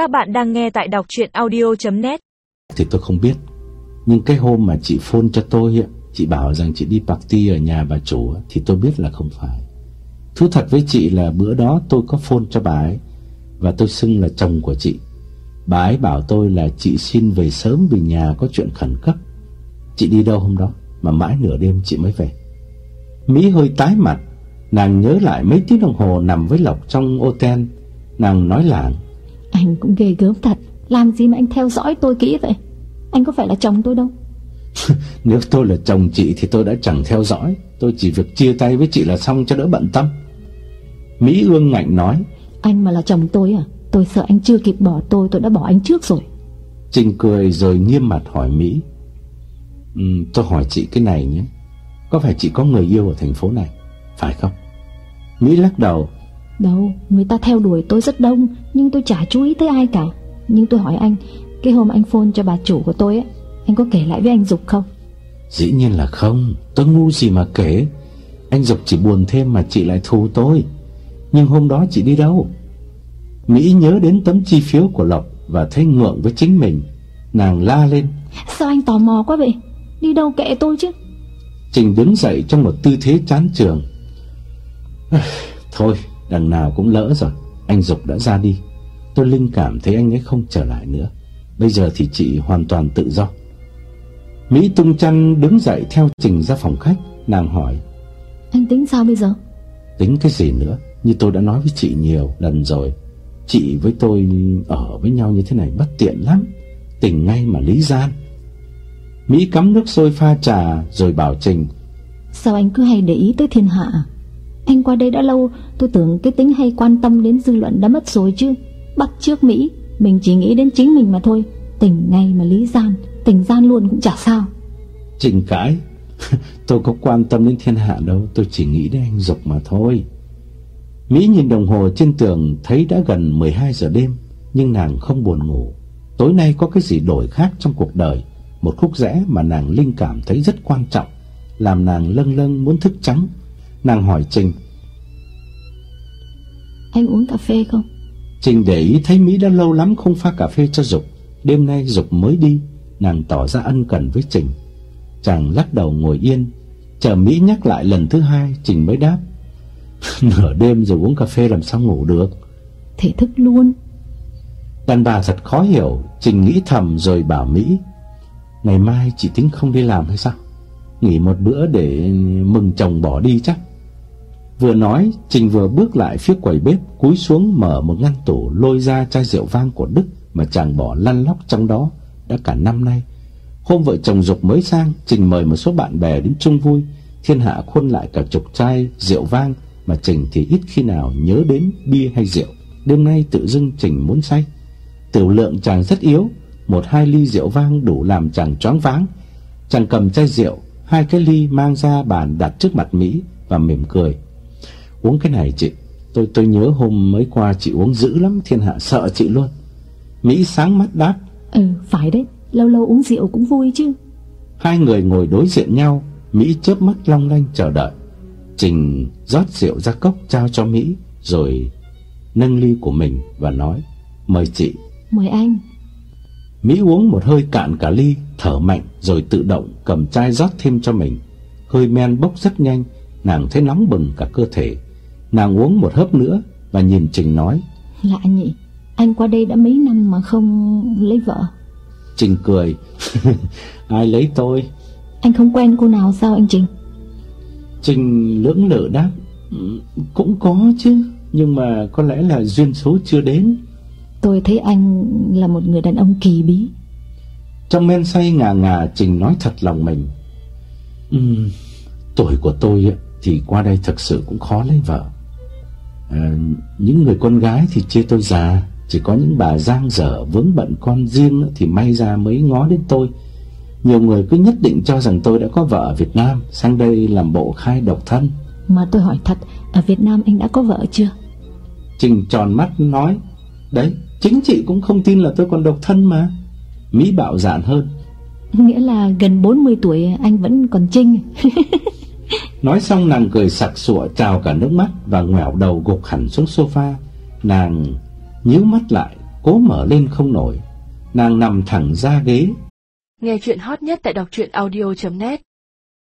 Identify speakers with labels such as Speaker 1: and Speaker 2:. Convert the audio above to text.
Speaker 1: Các bạn đang nghe tại đọc chuyện audio.net
Speaker 2: Thì tôi không biết, Nhưng cái hôm mà chị phone cho tôi Chị bảo rằng chị đi party ở nhà bà chủ Thì tôi biết là không phải. Thú thật với chị là bữa đó tôi có phone cho bà ấy, Và tôi xưng là chồng của chị. Bà ấy bảo tôi là chị xin về sớm vì nhà có chuyện khẩn cấp. Chị đi đâu hôm đó? Mà mãi nửa đêm chị mới về. Mỹ hơi tái mặt, Nàng nhớ lại mấy tiếng đồng hồ nằm với Lộc trong ô ten. Nàng nói làng
Speaker 3: anh cũng ghê gớm thật. Làm gì mà anh theo dõi tôi kỹ vậy? Anh có phải là chồng tôi đâu?
Speaker 2: Nếu tôi là chồng chị thì tôi đã chẳng theo dõi. Tôi chỉ việc chia tay với chị là xong cho đỡ bận tâm. Mỹ ương ngạnh nói
Speaker 3: Anh mà là chồng tôi à? Tôi sợ anh chưa kịp bỏ tôi Tôi đã bỏ anh trước rồi.
Speaker 2: Trinh cười rồi nghiêm mặt hỏi Mỹ ừ, Tôi hỏi chị cái này nhé. Có phải chị có người yêu ở thành phố này? Phải không? Mỹ lắc đầu
Speaker 3: Đâu người ta theo đuổi tôi rất đông Nhưng tôi chả chú ý tới ai cả. Nhưng tôi hỏi anh Cái hôm anh phone cho bà chủ của tôi ấy Anh có kể lại với anh Dục không?
Speaker 2: Dĩ nhiên là không Tôi ngu gì mà kể. Anh Dục chỉ buồn thêm mà chị lại thù tôi. Nhưng hôm đó chị đi đâu? Mỹ nhớ đến tấm chi phiếu của Lộc Và thấy ngượng với chính mình. Nàng la lên.
Speaker 3: Sao anh tò mò quá vậy? Đi đâu kệ tôi chứ?
Speaker 2: Trình đứng dậy trong một tư thế chán trường Thôi đằng nào cũng lỡ rồi Anh Dục đã ra đi. Tôi linh cảm thấy anh ấy không trở lại nữa. Bây giờ thì chị hoàn toàn tự do. Mỹ tung chăn đứng dậy theo Trình ra phòng khách. Nàng hỏi
Speaker 3: Anh tính sao bây giờ?
Speaker 2: Tính cái gì nữa? Như tôi đã nói với chị nhiều lần rồi. Chị với tôi ở với nhau như thế này bất tiện lắm. Tình ngay mà lý gian. Mỹ cắm nước sôi pha trà Rồi bảo Trình
Speaker 3: Sao anh cứ hay để ý tới thiên hạ anh qua đây đã lâu, Tôi tưởng cái tính hay quan tâm đến dư luận đã mất rồi chứ. Bắt trước Mỹ, Mình chỉ nghĩ đến chính mình mà thôi. Tình ngay mà lý gian Tình gian luôn cũng chả sao.
Speaker 2: Trình cãi Tôi có quan tâm đến thiên hạ đâu, Tôi chỉ nghĩ đến anh Dục mà thôi. Mỹ nhìn đồng hồ trên tường, Thấy đã gần 12 giờ đêm, Nhưng nàng không buồn ngủ. Tối nay có cái gì đổi khác trong cuộc đời? Một khúc rẽ mà nàng linh cảm thấy rất quan trọng, Làm nàng lâng lâng muốn thức trắng. Nàng hỏi Trình.
Speaker 3: Anh uống cà phê không?
Speaker 2: Trình để ý thấy Mỹ đã lâu lắm không pha cà phê cho Dục. Đêm nay Dục mới đi Nàng tỏ ra ân cần với Trình. Chàng lắc đầu ngồi yên. Chờ Mỹ nhắc lại lần thứ hai Trình mới đáp. Nửa đêm rồi uống cà phê làm sao ngủ được?
Speaker 3: Thể thức luôn.
Speaker 2: Đàn bà thật khó hiểu. Trình nghĩ thầm rồi bảo Mỹ Ngày mai chị tính không đi làm hay sao? Nghỉ một bữa để mừng chồng bỏ đi chắc Vừa nói, Trình vừa bước lại phía quầy bếp, Cúi xuống mở một ngăn tủ Lôi ra chai rượu vang của Đức Mà chàng bỏ lăn lóc trong đó. Đã cả năm nay, Hôm vợ chồng Dục mới sang, Trình mời một số bạn bè đến chung vui. Thiên hạ khuôn lại cả chục chai rượu vang Mà Trình thì ít khi nào nhớ đến bia hay rượu. Đêm nay tự dưng Trình muốn say. Tiểu lượng chàng rất yếu, Một hai ly rượu vang đủ làm chàng choáng váng. Chàng cầm chai rượu, Hai cái ly mang ra bàn đặt trước mặt Mỹ Và mỉm cười. Uống cái này chị Tôi tôi nhớ hôm mới qua chị uống dữ lắm Thiên hạ sợ chị luôn. Mỹ sáng mắt đáp.
Speaker 3: Ừ phải đấy Lâu lâu uống rượu cũng vui chứ.
Speaker 2: Hai người ngồi đối diện nhau Mỹ chớp mắt long lanh chờ đợi. Trình rót rượu ra cốc trao cho Mỹ Rồi nâng ly của mình và nói Mời chị.
Speaker 3: Mời anh.
Speaker 2: Mỹ uống một hơi cạn cả ly Thở mạnh rồi tự động cầm chai rót thêm cho mình. Hơi men bốc rất nhanh Nàng thấy nóng bừng cả cơ thể Nàng uống một hớp nữa Và nhìn Trình nói.
Speaker 3: Lạ nhỉ Anh qua đây đã mấy năm mà không lấy vợ.
Speaker 2: Trình cười. Ai lấy tôi?
Speaker 3: Anh không quen cô nào sao anh Trình?
Speaker 2: Trình lưỡng lự đáp. "Ừ, Cũng có chứ Nhưng mà có lẽ là duyên số chưa đến.
Speaker 3: Tôi thấy anh là một người đàn ông kỳ bí.
Speaker 2: Trong men say ngà ngà Trình nói thật lòng mình. Ừm, Tuổi của tôi thì qua đây thực sự cũng khó lấy vợ à, Những người con gái thì chê tôi già Chỉ có những bà giang dở vướng bận con riêng Thì may ra mới ngó đến tôi. Nhiều người cứ nhất định cho rằng tôi đã có vợ ở Việt Nam Sang đây làm bộ khai độc thân.
Speaker 3: Mà tôi hỏi thật Ở Việt Nam anh đã có vợ chưa?
Speaker 2: Trình tròn mắt nói Đấy chính chị cũng không tin là tôi còn độc thân mà. Mỹ bạo dạn hơn.
Speaker 3: Nghĩa là gần 40 tuổi anh vẫn còn trinh
Speaker 2: Nói xong nàng cười sặc sụa trào cả nước mắt Và ngoẹo đầu gục hẳn xuống sofa. Nàng nhíu mắt lại cố mở lên không nổi. Nàng nằm thẳng ra ghế,
Speaker 1: Nghe chuyện hot nhất tại đọc truyện audio.net